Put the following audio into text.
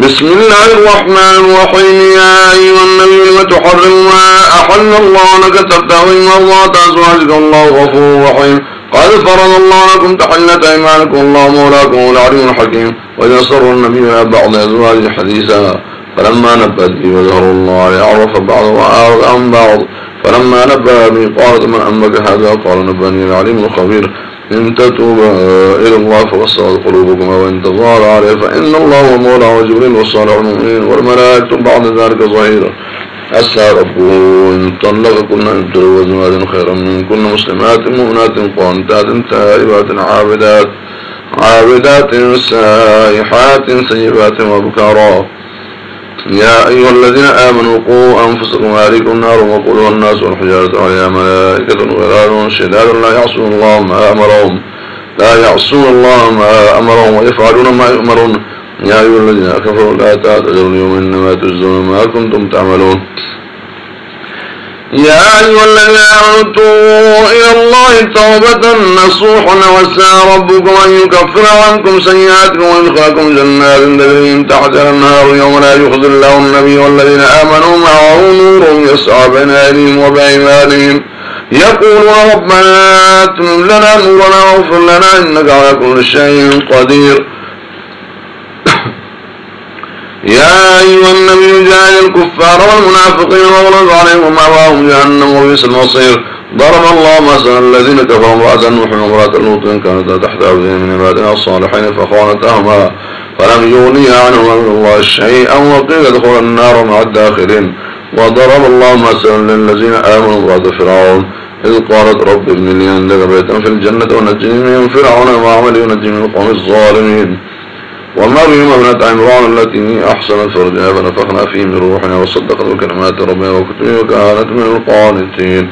بسم الله الرحمن الرحيم. يا أيها النبي لم تحرم ما أحل الله لك تبتغي مرضات أزواجك الله غفور رحيم. قد فرض الله لكم تحلة أيمانكم. الله مولاكم والعليم الحكيم. وإذا سر النبي إلى بعض أزواجه حديثا فلما نبت به وظهر الله يعرف بعض وأعرض عن بعض. فلما نبأ به قالت من أمك هذا؟ قال نبأني العليم الخبير. إن تتوبا إلى الله فوسعت قلوبكما وإن تظاهر عليه فإن الله ومولاه وجبريل والصالح المؤمنين والملائكة بعد ذلك ظهيرا أسى ربه إن طلقكن أن تزوجن خيرا من كن مسلمات مؤمنات قانتات تائبات عابدات عابدات سائحات سيبات وبكارا يا أيها الذين آمنوا قوا أنفسكم وأهليكم نار وقولها الناس والحجارة عليها ملائكة غلال شداد لا يعصون الله ما أمرهم. لا يعصون الله ما أمرهم ويفعلون ما يؤمرون. يا أيها الذين كفروا لا تعتذروا اليوم إنما تجزون ما كنتم تعملون. يا أيها الذين آمنوا إلى الله توبة نصوحا وسعى ربكم أن يكفر عنكم سيئاتكم ويدخلكم جنات تجري تحتها النار يوم لا يخذ الله النبي والذين آمنوا معه نور يسعى بين أيديهم وبأيمانهم. يقولون ربنا أتمم لنا نورنا واغفر لنا إنك على كل شيء قدير. يا أيها النبي جاهد الكفار والمنافقين واغلظ عليهم مأواهم جهنم وبئس المصير. ضرب الله مثلا الذين كفروا امرأة نوح وامرأة لوط كانتا تحت عبدين من عبادنا الصالحين فخانتهما فلم يغني عنهما من الله شيئا وقيل ادخل النار مع الداخلين. وضرب الله مثلا للذين آمنوا امرأة فرعون. إذ قالت رب ابن لي عندك بيتا في الجنة ونجني من فرعون وعمل ينجي من القوم الظالمين. ومريم ابنة عمران التي أحسنت فرجها فنفخنا فيه من روحنا وصدقت بكلمات ربها وكتبه وكانت من القانتين.